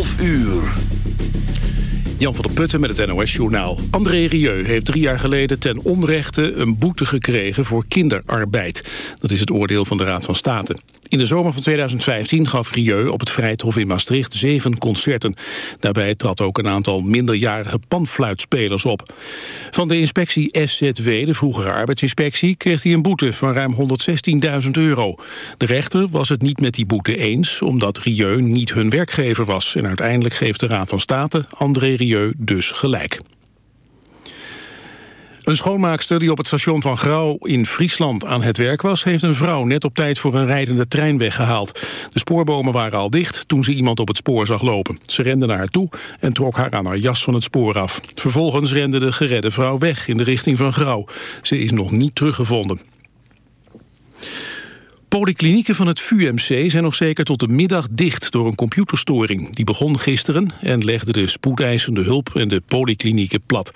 12 uur. Jan van der Putten met het NOS-journaal. André Rieu heeft drie jaar geleden ten onrechte een boete gekregen voor kinderarbeid. Dat is het oordeel van de Raad van State. In de zomer van 2015 gaf Rieu op het Vrijthof in Maastricht zeven concerten. Daarbij trad ook een aantal minderjarige panfluitspelers op. Van de inspectie SZW, de vroegere arbeidsinspectie, kreeg hij een boete van ruim 116.000 euro. De rechter was het niet met die boete eens, omdat Rieu niet hun werkgever was. En uiteindelijk geeft de Raad van State André Rieu dus gelijk. Een schoonmaakster die op het station van Grauw in Friesland aan het werk was... heeft een vrouw net op tijd voor een rijdende trein weggehaald. De spoorbomen waren al dicht toen ze iemand op het spoor zag lopen. Ze rende naar haar toe en trok haar aan haar jas van het spoor af. Vervolgens rende de geredde vrouw weg in de richting van Grauw. Ze is nog niet teruggevonden. Polyklinieken van het VUMC zijn nog zeker tot de middag dicht door een computerstoring. Die begon gisteren en legde de spoedeisende hulp en de polyklinieken plat.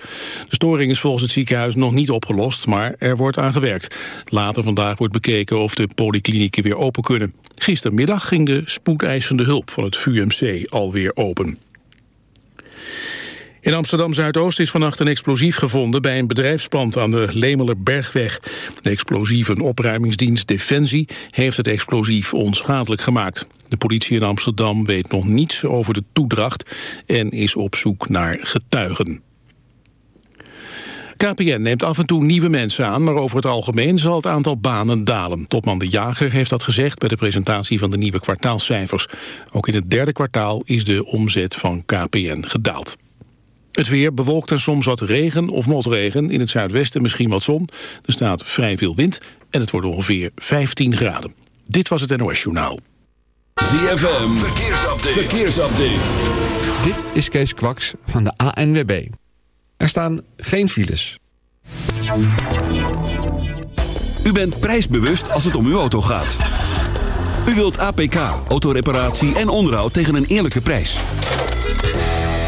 De storing is volgens het ziekenhuis nog niet opgelost, maar er wordt aan gewerkt. Later vandaag wordt bekeken of de polyklinieken weer open kunnen. Gistermiddag ging de spoedeisende hulp van het VUMC alweer open. In Amsterdam-Zuidoost is vannacht een explosief gevonden... bij een bedrijfspand aan de Lemelerbergweg. De explosieve opruimingsdienst Defensie heeft het explosief onschadelijk gemaakt. De politie in Amsterdam weet nog niets over de toedracht... en is op zoek naar getuigen. KPN neemt af en toe nieuwe mensen aan, maar over het algemeen zal het aantal banen dalen. Topman De Jager heeft dat gezegd bij de presentatie van de nieuwe kwartaalcijfers. Ook in het derde kwartaal is de omzet van KPN gedaald. Het weer bewolkt en soms wat regen of motregen. In het zuidwesten misschien wat zon. Er staat vrij veel wind en het wordt ongeveer 15 graden. Dit was het NOS Journaal. ZFM, verkeersupdate. verkeersupdate. Dit is Kees Kwaks van de ANWB. Er staan geen files. U bent prijsbewust als het om uw auto gaat. U wilt APK, autoreparatie en onderhoud tegen een eerlijke prijs.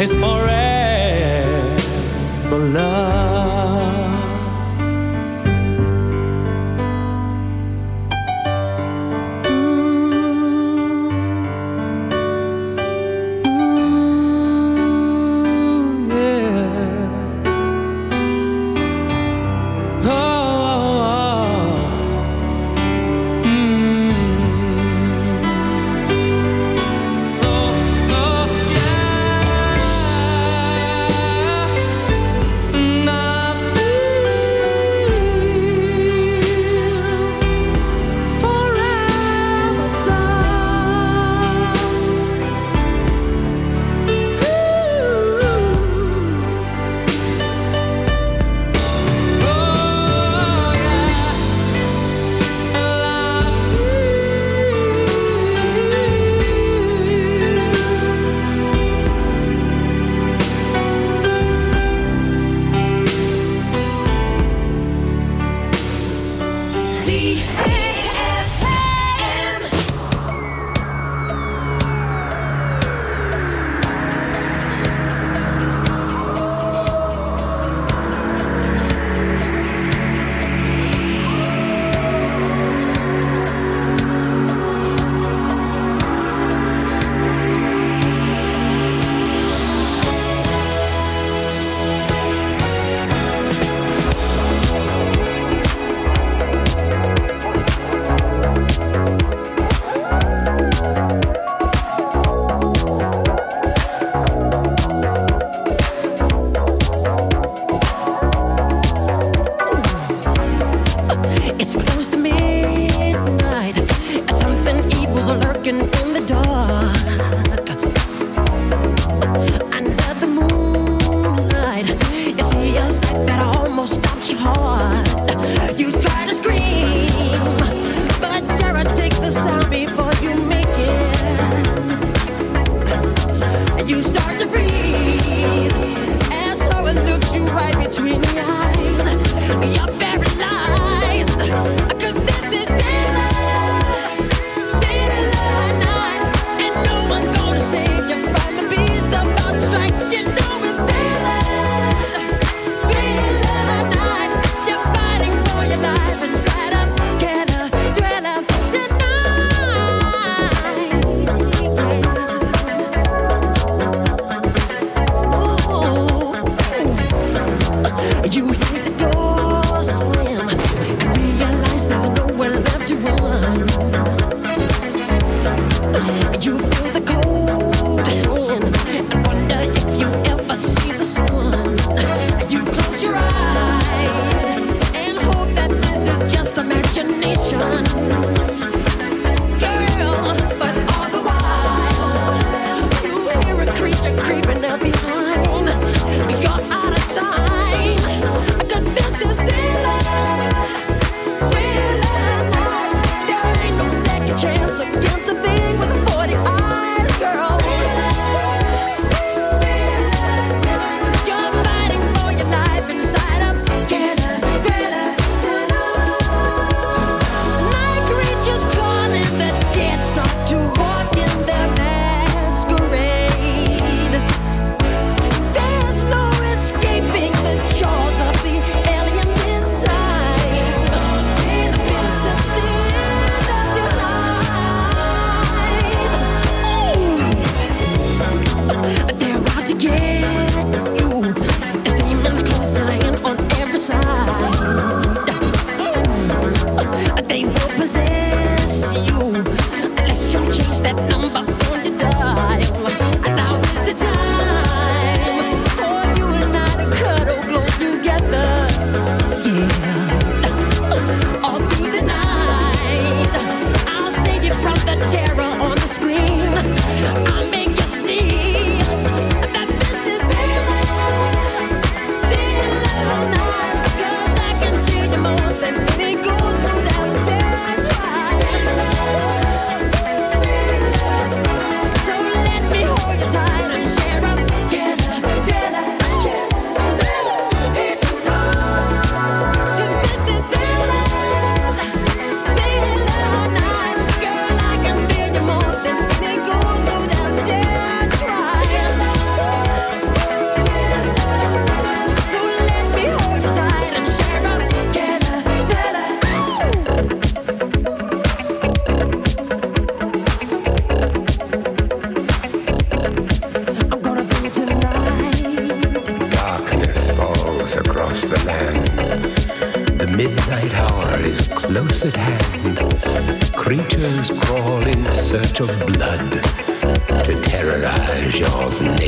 is forever.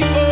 people.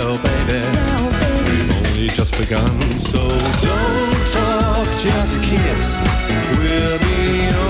now, baby. Baby. We've only just begun, so don't talk, just kiss. We'll be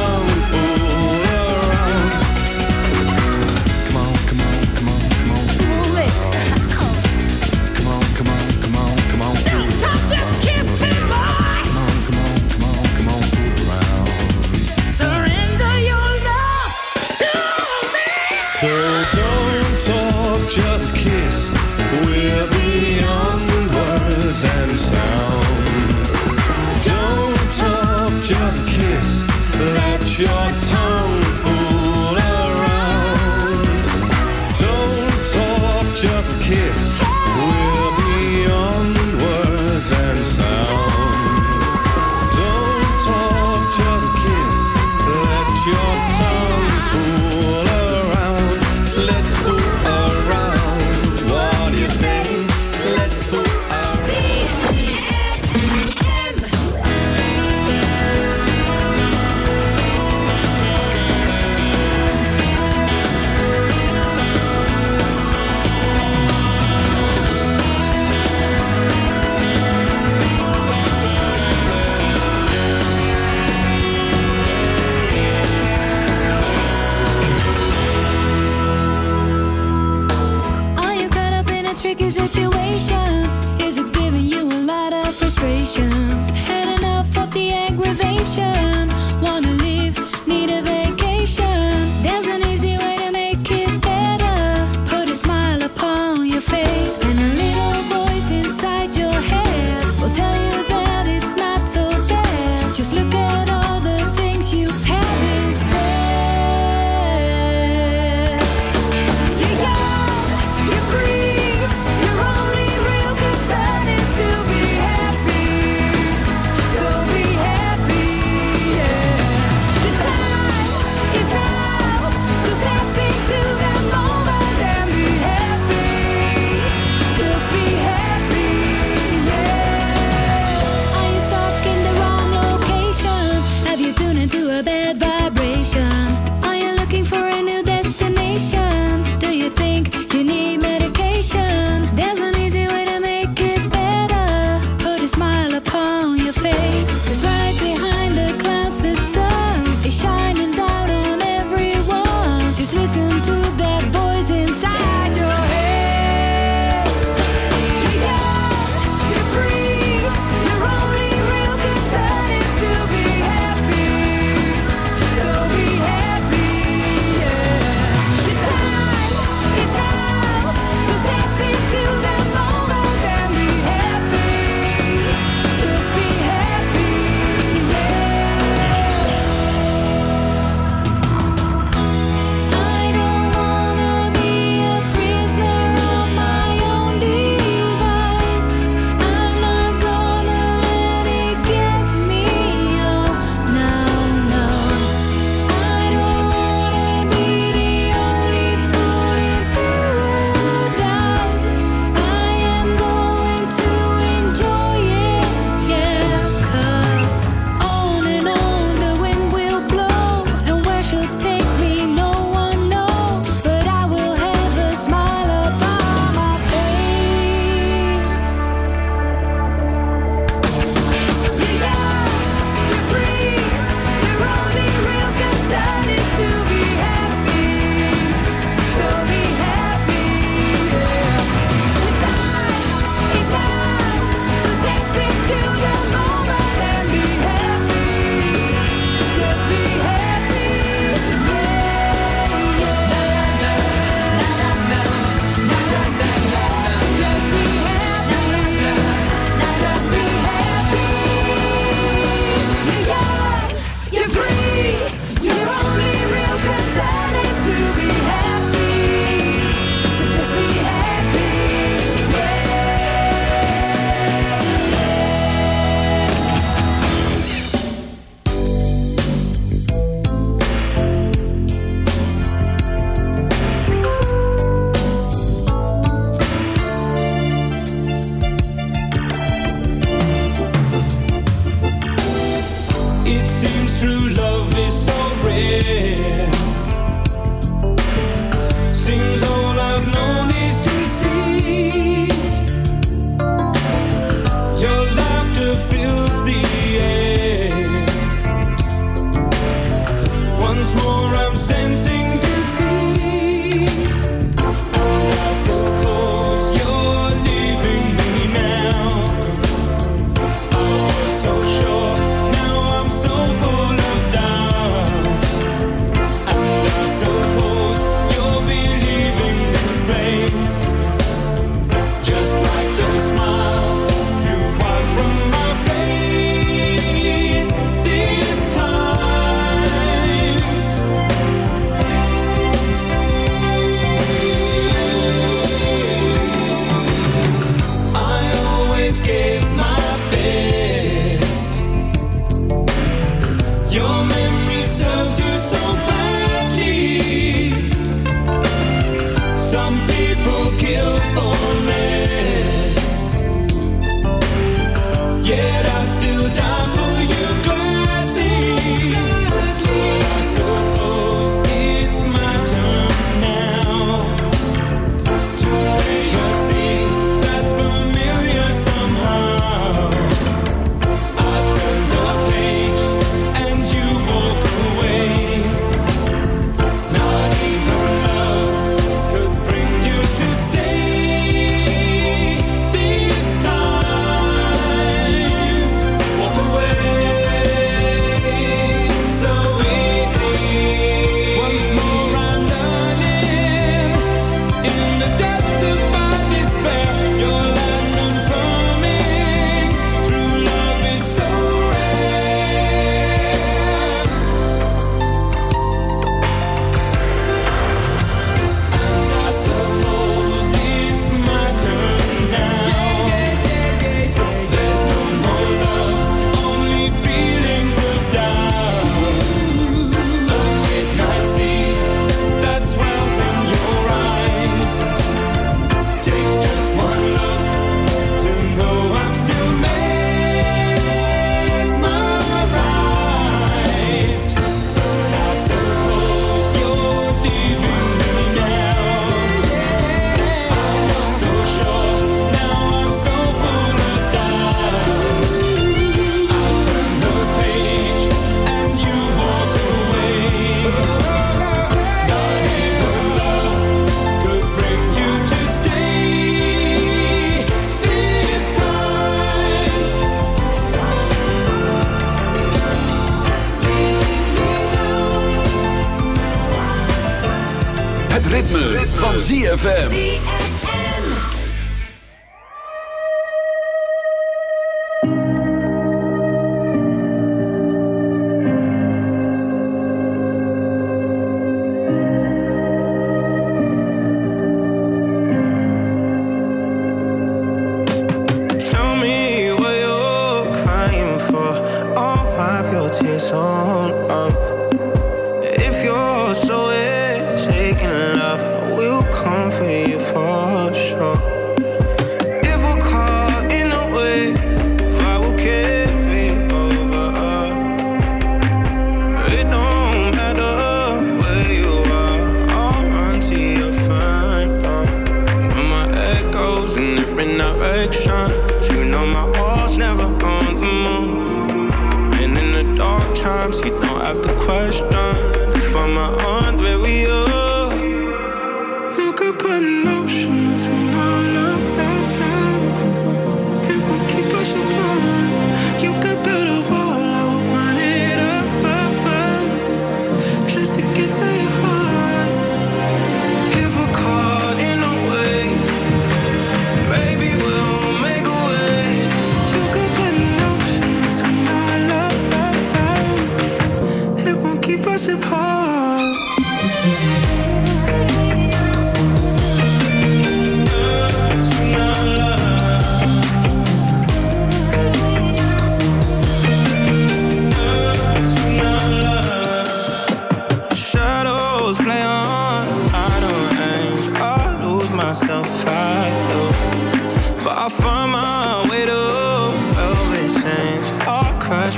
ZFM.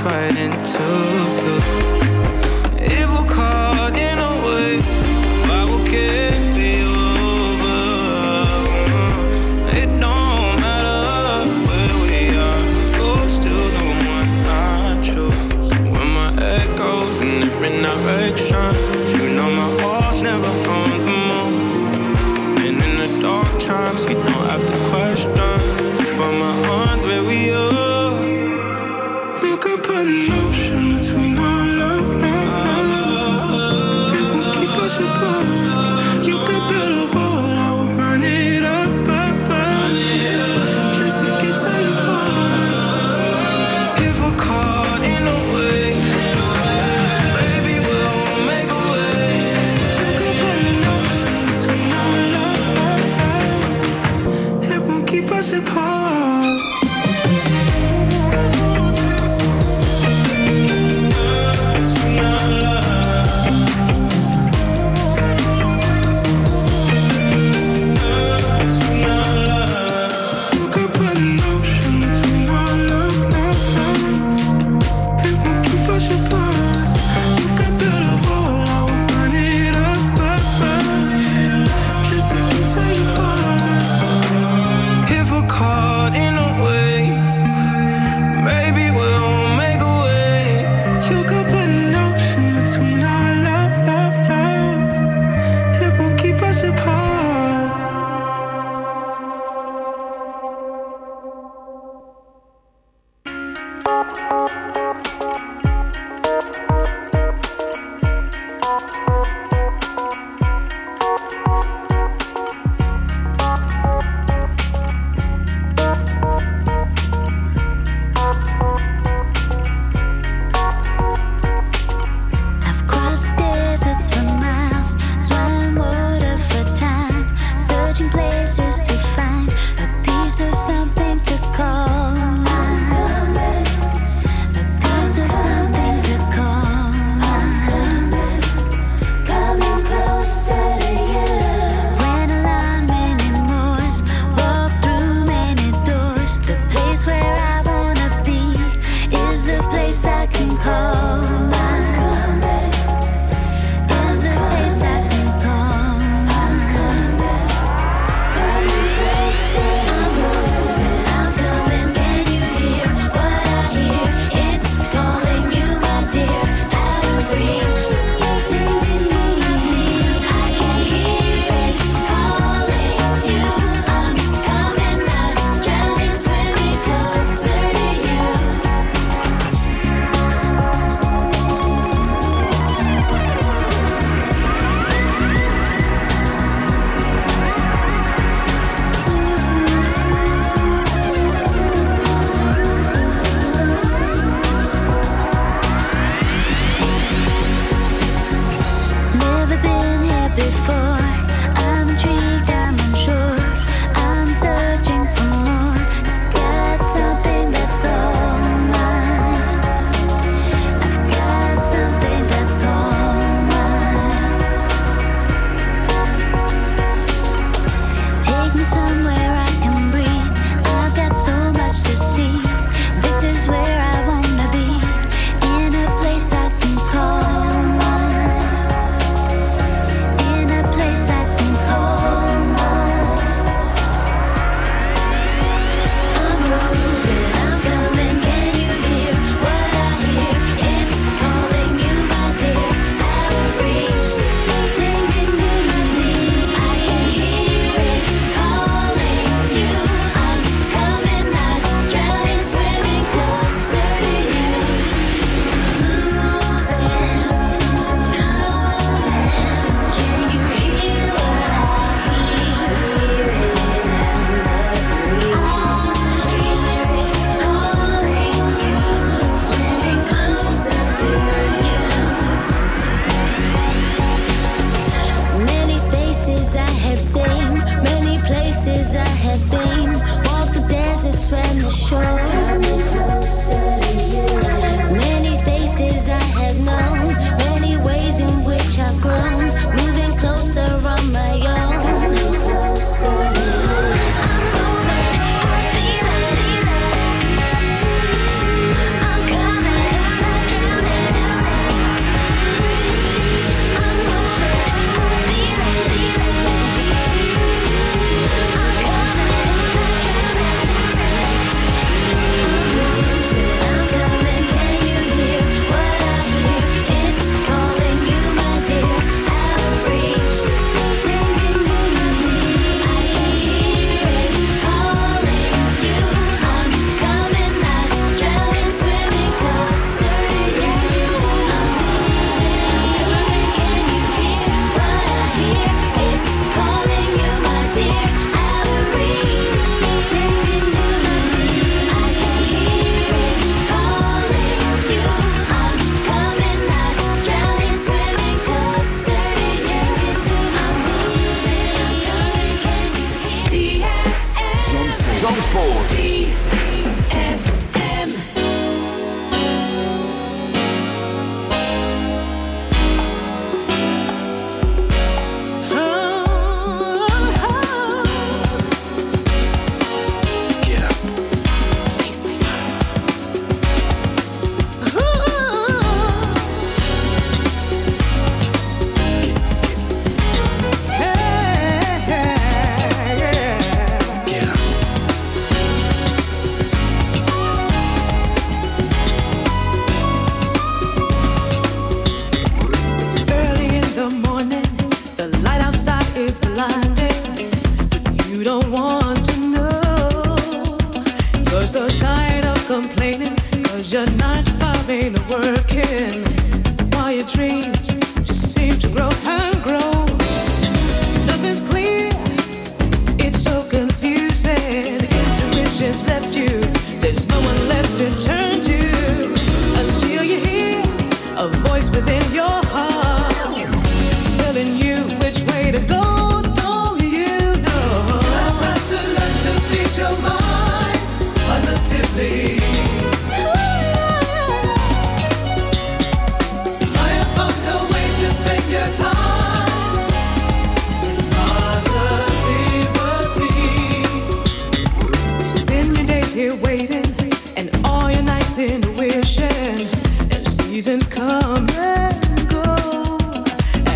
right into you. Evil caught in a way if I will get me over. It don't matter where we are, you're still the one I chose. When my head goes in every direction.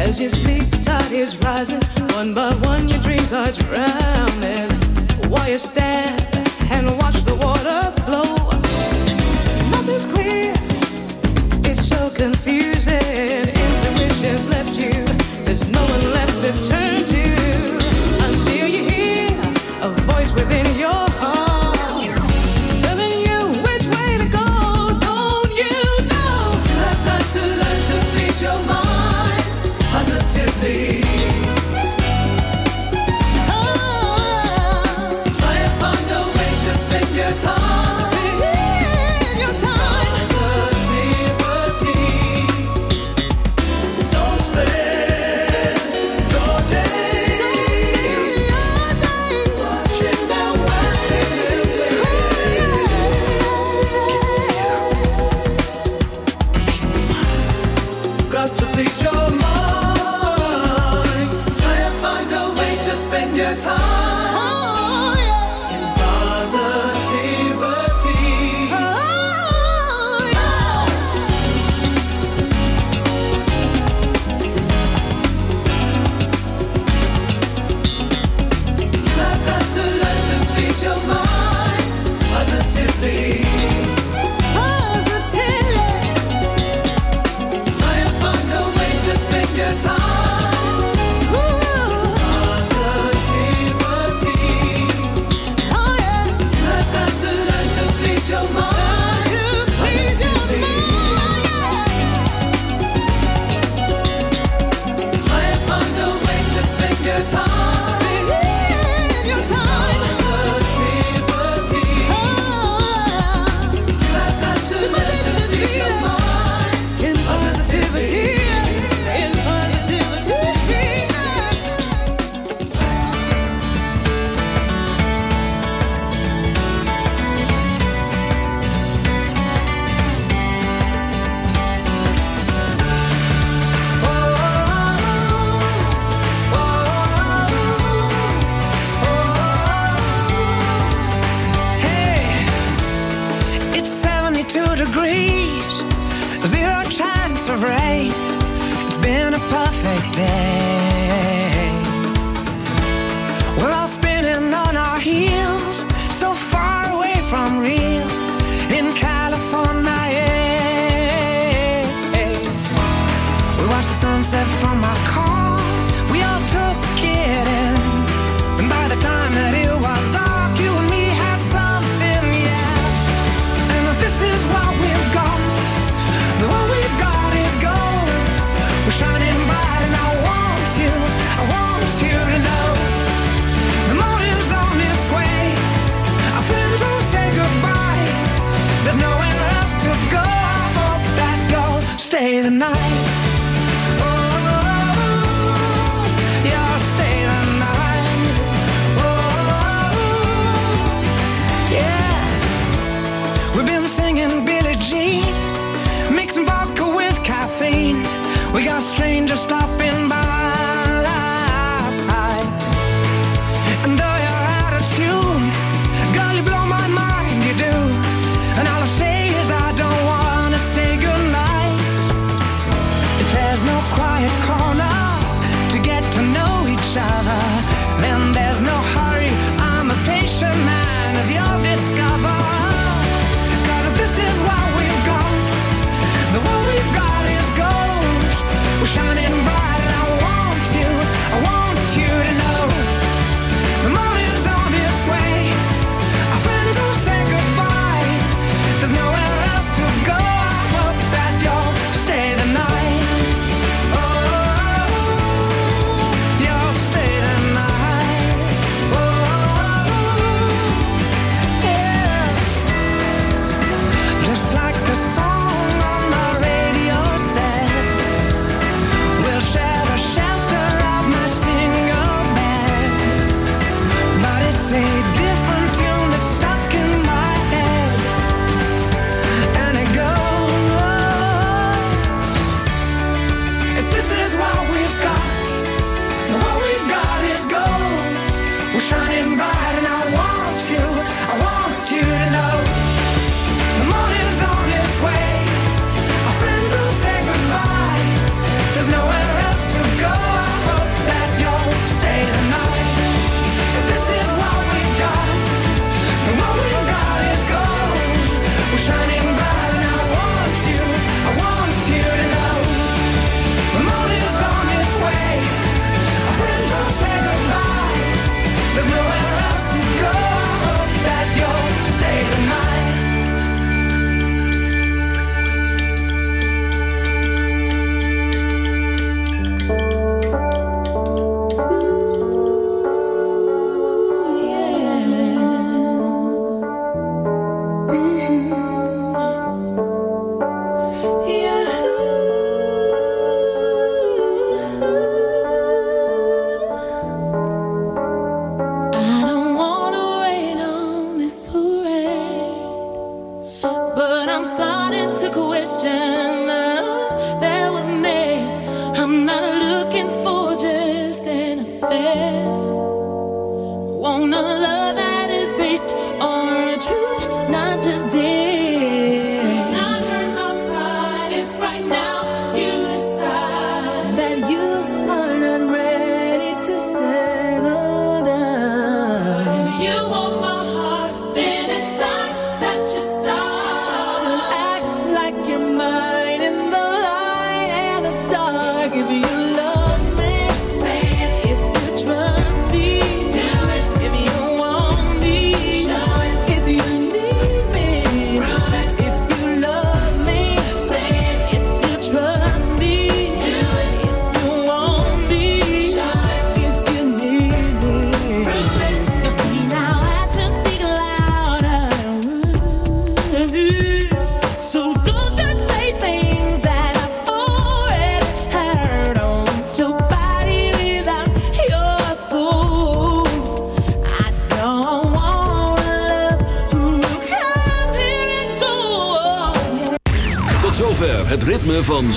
As you sleep, the tide is rising. One by one, your dreams are drowning. While you stand and watch the waters flow, nothing's clear. It's so confusing. Intuition's left you. There's no one left to turn to until you hear a voice within your.